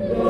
Lord.